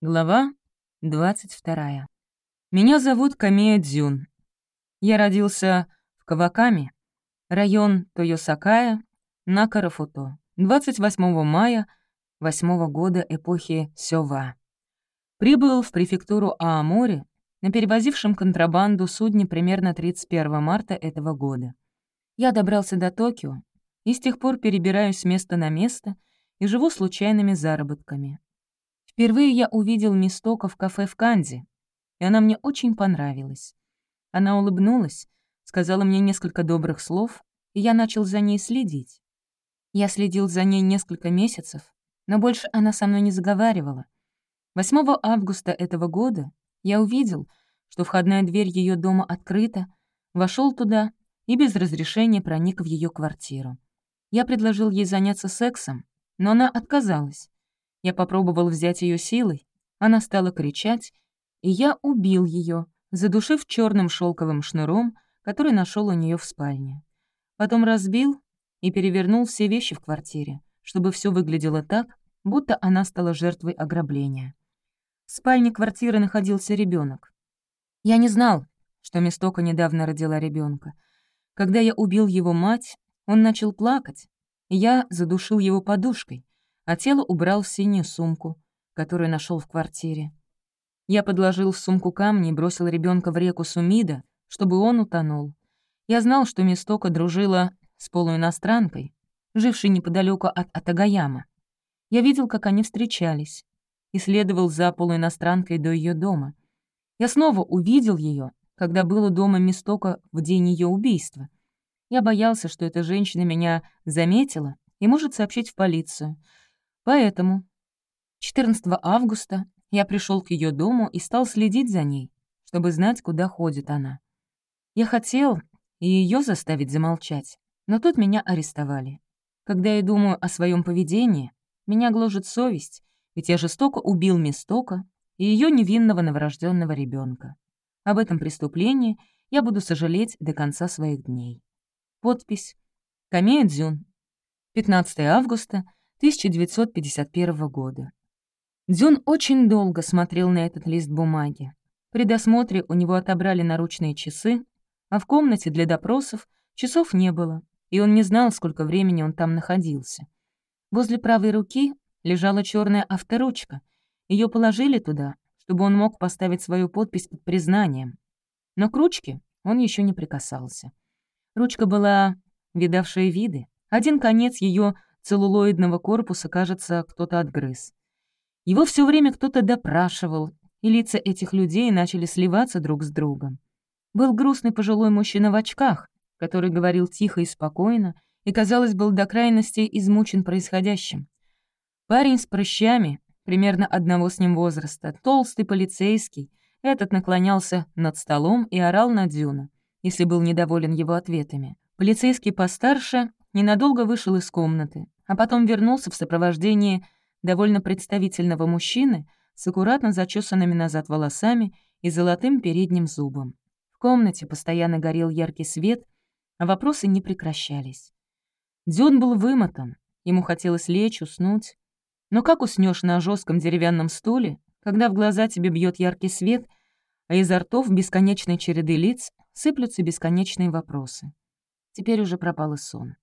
Глава 22. Меня зовут Камея Дзюн. Я родился в Каваками, район Тойосакая, на Карафуто, 28 мая 8 года эпохи Сёва. Прибыл в префектуру Аамори на перевозившем контрабанду судне примерно 31 марта этого года. Я добрался до Токио и с тех пор перебираюсь с места на место и живу случайными заработками. Впервые я увидел Мистока в кафе в Канди, и она мне очень понравилась. Она улыбнулась, сказала мне несколько добрых слов, и я начал за ней следить. Я следил за ней несколько месяцев, но больше она со мной не заговаривала. 8 августа этого года я увидел, что входная дверь ее дома открыта, вошел туда и без разрешения проник в ее квартиру. Я предложил ей заняться сексом, но она отказалась. Я попробовал взять ее силой, она стала кричать, и я убил ее, задушив черным шелковым шнуром, который нашел у нее в спальне. Потом разбил и перевернул все вещи в квартире, чтобы все выглядело так, будто она стала жертвой ограбления. В спальне квартиры находился ребенок. Я не знал, что Мистока недавно родила ребенка. Когда я убил его мать, он начал плакать, и я задушил его подушкой а тело убрал в синюю сумку, которую нашел в квартире. Я подложил в сумку камни и бросил ребенка в реку Сумида, чтобы он утонул. Я знал, что Мистока дружила с полуиностранкой, жившей неподалеку от Атагаяма. Я видел, как они встречались, и следовал за полуиностранкой до ее дома. Я снова увидел ее, когда был у дома Мистока в день ее убийства. Я боялся, что эта женщина меня заметила и может сообщить в полицию, Поэтому 14 августа я пришел к ее дому и стал следить за ней, чтобы знать, куда ходит она. Я хотел и ее заставить замолчать, но тут меня арестовали. Когда я думаю о своем поведении, меня гложет совесть, ведь я жестоко убил Мистока и ее невинного новорожденного ребенка. Об этом преступлении я буду сожалеть до конца своих дней. Подпись Камея Дзюн. 15 августа 1951 года. Дзюн очень долго смотрел на этот лист бумаги. При досмотре у него отобрали наручные часы, а в комнате для допросов часов не было, и он не знал, сколько времени он там находился. Возле правой руки лежала черная авторучка. Ее положили туда, чтобы он мог поставить свою подпись под признанием. Но к ручке он еще не прикасался. Ручка была видавшая виды. Один конец ее целлулоидного корпуса, кажется, кто-то отгрыз. Его все время кто-то допрашивал, и лица этих людей начали сливаться друг с другом. Был грустный пожилой мужчина в очках, который говорил тихо и спокойно, и, казалось, был до крайности измучен происходящим. Парень с прыщами, примерно одного с ним возраста, толстый полицейский, этот наклонялся над столом и орал на Дюна, если был недоволен его ответами. Полицейский постарше ненадолго вышел из комнаты, а потом вернулся в сопровождении довольно представительного мужчины с аккуратно зачесанными назад волосами и золотым передним зубом. В комнате постоянно горел яркий свет, а вопросы не прекращались. Дзюн был вымотан, ему хотелось лечь, уснуть. Но как уснешь на жестком деревянном стуле, когда в глаза тебе бьет яркий свет, а изо ртов бесконечной череды лиц сыплются бесконечные вопросы? Теперь уже пропал и сон.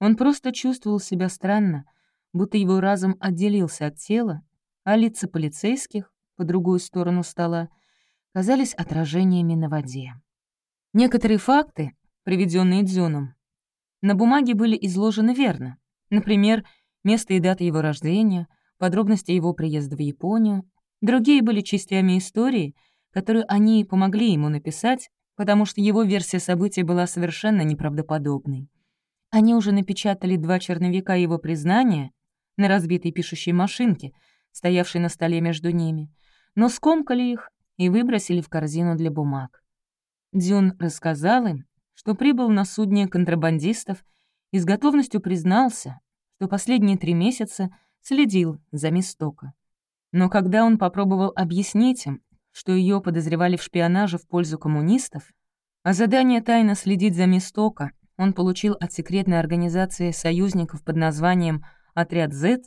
Он просто чувствовал себя странно, будто его разум отделился от тела, а лица полицейских, по другую сторону стола, казались отражениями на воде. Некоторые факты, приведенные Дзюном, на бумаге были изложены верно. Например, место и дата его рождения, подробности его приезда в Японию. Другие были частями истории, которую они помогли ему написать, потому что его версия событий была совершенно неправдоподобной. Они уже напечатали два черновика его признания на разбитой пишущей машинке, стоявшей на столе между ними, но скомкали их и выбросили в корзину для бумаг. Дюн рассказал им, что прибыл на судне контрабандистов и с готовностью признался, что последние три месяца следил за Мистока. Но когда он попробовал объяснить им, что ее подозревали в шпионаже в пользу коммунистов, а задание тайно следить за Мистока он получил от секретной организации союзников под названием «Отряд Z»,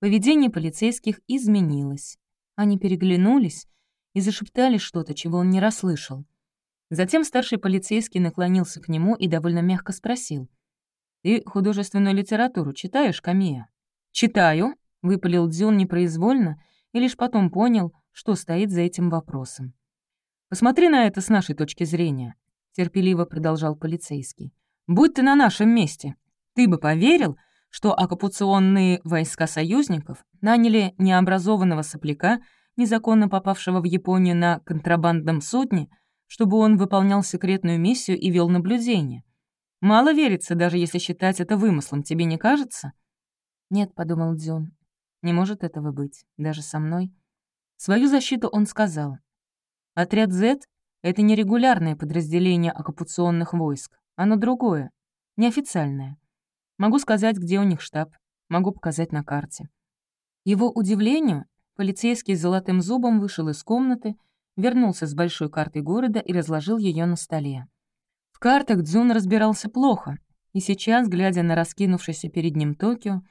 поведение полицейских изменилось. Они переглянулись и зашептали что-то, чего он не расслышал. Затем старший полицейский наклонился к нему и довольно мягко спросил. «Ты художественную литературу читаешь, Камия?» «Читаю», — выпалил Дзюн непроизвольно и лишь потом понял, что стоит за этим вопросом. «Посмотри на это с нашей точки зрения», — терпеливо продолжал полицейский. «Будь ты на нашем месте, ты бы поверил, что оккупационные войска союзников наняли необразованного сопляка, незаконно попавшего в Японию на контрабандном судне, чтобы он выполнял секретную миссию и вел наблюдение. Мало верится, даже если считать это вымыслом, тебе не кажется? «Нет», — подумал Дзюн, — «не может этого быть, даже со мной». Свою защиту он сказал. «Отряд Z — это не регулярное подразделение оккупационных войск, оно другое, неофициальное. Могу сказать, где у них штаб, могу показать на карте». Его удивлению полицейский с золотым зубом вышел из комнаты, вернулся с большой картой города и разложил ее на столе. В картах Дзюн разбирался плохо, и сейчас, глядя на раскинувшийся перед ним Токио,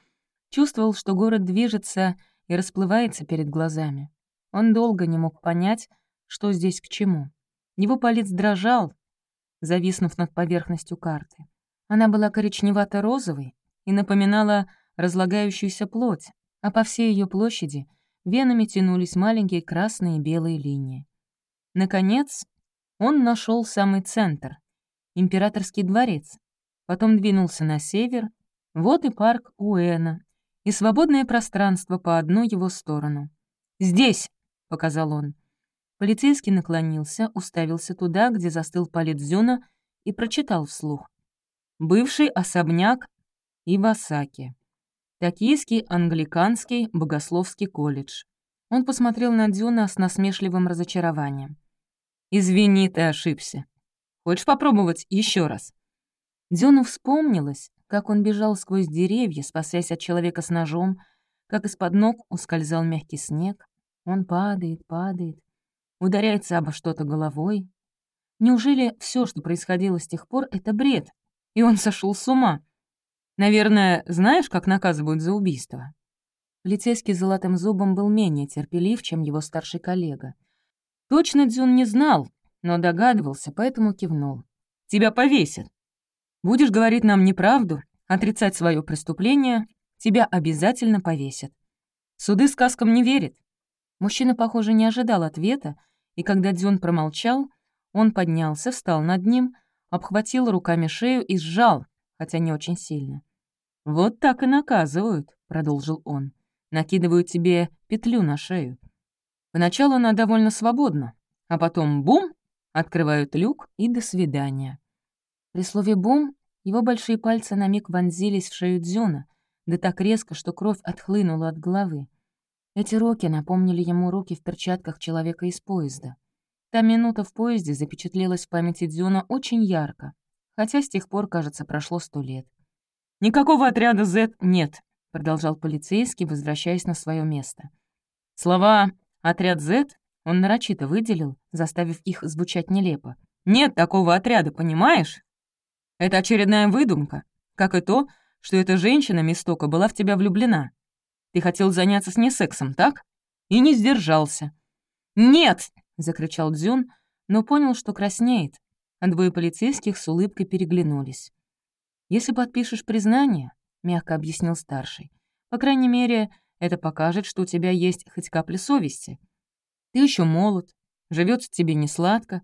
чувствовал, что город движется и расплывается перед глазами. Он долго не мог понять, что здесь к чему. Его палец дрожал, зависнув над поверхностью карты. Она была коричневато-розовой и напоминала разлагающуюся плоть, а по всей ее площади венами тянулись маленькие красные и белые линии. Наконец, он нашел самый центр — императорский дворец, потом двинулся на север, вот и парк Уэна, и свободное пространство по одну его сторону. «Здесь!» — показал он. Полицейский наклонился, уставился туда, где застыл палец Зюна, и прочитал вслух бывший особняк Ивасаки, Токийский англиканский богословский колледж. Он посмотрел на Дюна с насмешливым разочарованием. «Извини, ты ошибся. Хочешь попробовать еще раз?» Дюну вспомнилось, как он бежал сквозь деревья, спасаясь от человека с ножом, как из-под ног ускользал мягкий снег. Он падает, падает, ударяется обо что-то головой. Неужели все, что происходило с тех пор, — это бред, и он сошел с ума. Наверное, знаешь, как наказывают за убийство?» Полицейский с золотым зубом был менее терпелив, чем его старший коллега. Точно Дзюн не знал, но догадывался, поэтому кивнул. «Тебя повесят. Будешь говорить нам неправду, отрицать свое преступление, тебя обязательно повесят. Суды сказкам не верят». Мужчина, похоже, не ожидал ответа, и когда Дзюн промолчал, он поднялся, встал над ним, обхватил руками шею и сжал, хотя не очень сильно. «Вот так и наказывают», — продолжил он. «Накидывают тебе петлю на шею. Поначалу она довольно свободна, а потом бум, открывают люк и до свидания». При слове «бум» его большие пальцы на миг вонзились в шею Дзюна, да так резко, что кровь отхлынула от головы. Эти руки напомнили ему руки в перчатках человека из поезда. Та минута в поезде запечатлелась в памяти Дзюна очень ярко, хотя с тех пор, кажется, прошло сто лет. «Никакого отряда Z нет», — продолжал полицейский, возвращаясь на свое место. Слова «отряд Z» он нарочито выделил, заставив их звучать нелепо. «Нет такого отряда, понимаешь? Это очередная выдумка, как и то, что эта женщина Мистока была в тебя влюблена. Ты хотел заняться с ней сексом, так? И не сдержался. «Нет!» — закричал Дзюн, но понял, что краснеет, а двое полицейских с улыбкой переглянулись. «Если подпишешь признание», — мягко объяснил старший, «по крайней мере, это покажет, что у тебя есть хоть капля совести. Ты еще молод, живется тебе не сладко.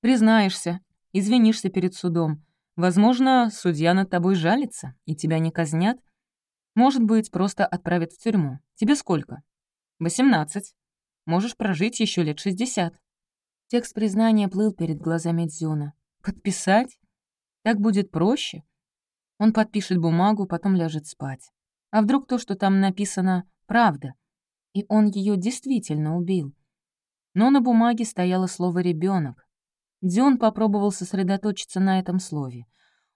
Признаешься, извинишься перед судом. Возможно, судья над тобой жалится, и тебя не казнят. Может быть, просто отправят в тюрьму. Тебе сколько? Восемнадцать можешь прожить еще лет шестьдесят». Текст признания плыл перед глазами Дзюна. «Подписать? Так будет проще?» Он подпишет бумагу, потом ляжет спать. А вдруг то, что там написано, правда? И он ее действительно убил. Но на бумаге стояло слово ребенок. Дзюн попробовал сосредоточиться на этом слове.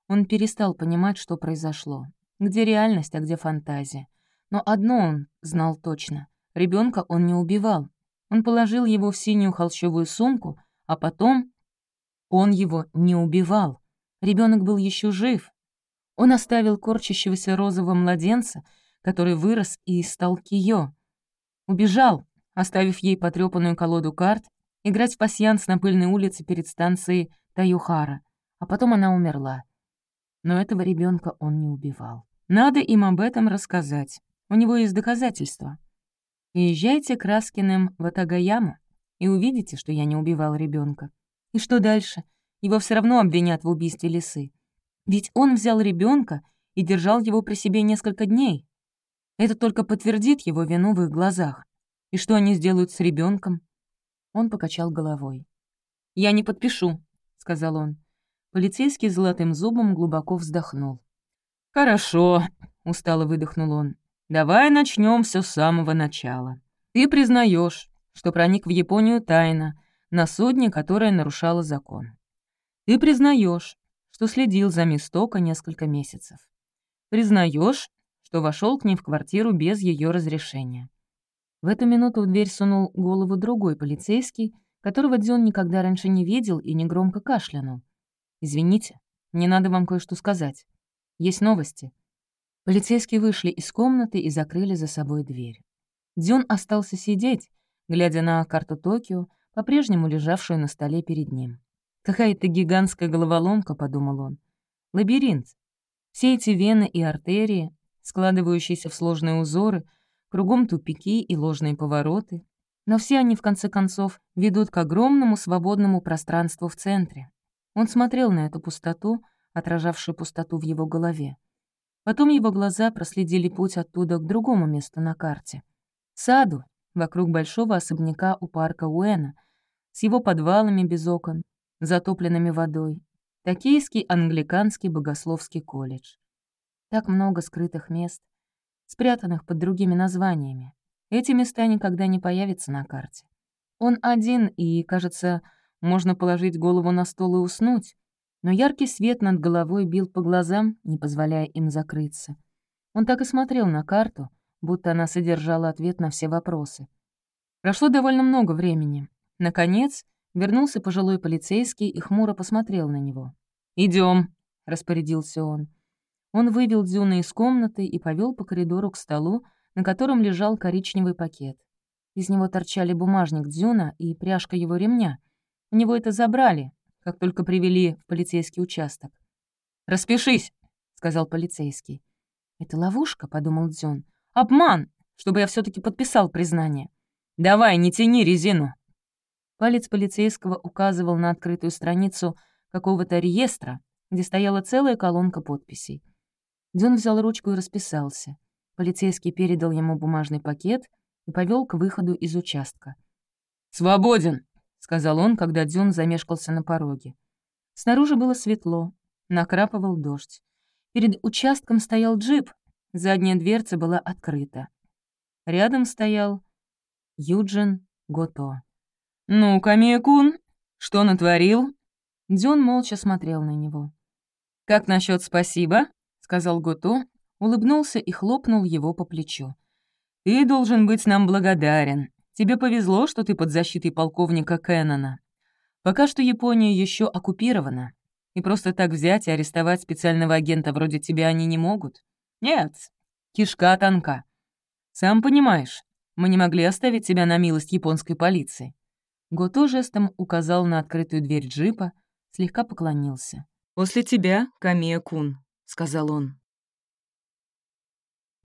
Он перестал понимать, что произошло. Где реальность, а где фантазия. Но одно он знал точно. Ребенка он не убивал. Он положил его в синюю холщовую сумку, а потом он его не убивал. Ребенок был еще жив. Он оставил корчащегося розового младенца, который вырос и стал Кио. Убежал, оставив ей потрёпанную колоду карт, играть в пасьянс на пыльной улице перед станцией Таюхара, а потом она умерла. Но этого ребенка он не убивал. Надо им об этом рассказать. У него есть доказательства. Езжайте к Раскиным в Атагаяму и увидите, что я не убивал ребенка. И что дальше? Его все равно обвинят в убийстве лисы. Ведь он взял ребенка и держал его при себе несколько дней. Это только подтвердит его вину в их глазах. И что они сделают с ребенком? Он покачал головой. «Я не подпишу», — сказал он. Полицейский золотым зубом глубоко вздохнул. «Хорошо», — устало выдохнул он. «Давай начнем все с самого начала. Ты признаешь, что проник в Японию тайно, на судне, которое нарушало закон. Ты признаешь, что следил за мисс несколько месяцев. Признаешь, что вошел к ней в квартиру без ее разрешения. В эту минуту в дверь сунул голову другой полицейский, которого Дзюн никогда раньше не видел и негромко кашлянул. «Извините, мне надо вам кое-что сказать. Есть новости». Полицейские вышли из комнаты и закрыли за собой дверь. Дзюн остался сидеть, глядя на карту Токио, по-прежнему лежавшую на столе перед ним. «Какая-то гигантская головоломка», — подумал он. «Лабиринт. Все эти вены и артерии, складывающиеся в сложные узоры, кругом тупики и ложные повороты, но все они, в конце концов, ведут к огромному свободному пространству в центре. Он смотрел на эту пустоту, отражавшую пустоту в его голове. Потом его глаза проследили путь оттуда к другому месту на карте. Саду, вокруг большого особняка у парка Уэна, с его подвалами без окон, затопленными водой. Токийский англиканский богословский колледж. Так много скрытых мест, спрятанных под другими названиями. Эти места никогда не появятся на карте. Он один, и, кажется, можно положить голову на стол и уснуть, но яркий свет над головой бил по глазам, не позволяя им закрыться. Он так и смотрел на карту, будто она содержала ответ на все вопросы. Прошло довольно много времени. Наконец, Вернулся пожилой полицейский и хмуро посмотрел на него. Идем, распорядился он. Он вывел Дзюна из комнаты и повел по коридору к столу, на котором лежал коричневый пакет. Из него торчали бумажник Дзюна и пряжка его ремня. У него это забрали, как только привели в полицейский участок. «Распишись», — сказал полицейский. «Это ловушка», — подумал Дзюн. «Обман, чтобы я все таки подписал признание. Давай, не тяни резину». Палец полицейского указывал на открытую страницу какого-то реестра, где стояла целая колонка подписей. Дюн взял ручку и расписался. Полицейский передал ему бумажный пакет и повел к выходу из участка. «Свободен!» — сказал он, когда Дюн замешкался на пороге. Снаружи было светло, накрапывал дождь. Перед участком стоял джип, задняя дверца была открыта. Рядом стоял Юджин Гото. «Ну, Камия-кун, что натворил?» Дзюн молча смотрел на него. «Как насчет спасибо?» — сказал Гото, улыбнулся и хлопнул его по плечу. «Ты должен быть нам благодарен. Тебе повезло, что ты под защитой полковника Кеннона. Пока что Япония еще оккупирована, и просто так взять и арестовать специального агента вроде тебя они не могут. Нет, кишка тонка. Сам понимаешь, мы не могли оставить тебя на милость японской полиции. Гото жестом указал на открытую дверь джипа, слегка поклонился. «После тебя, Камия-кун», — сказал он.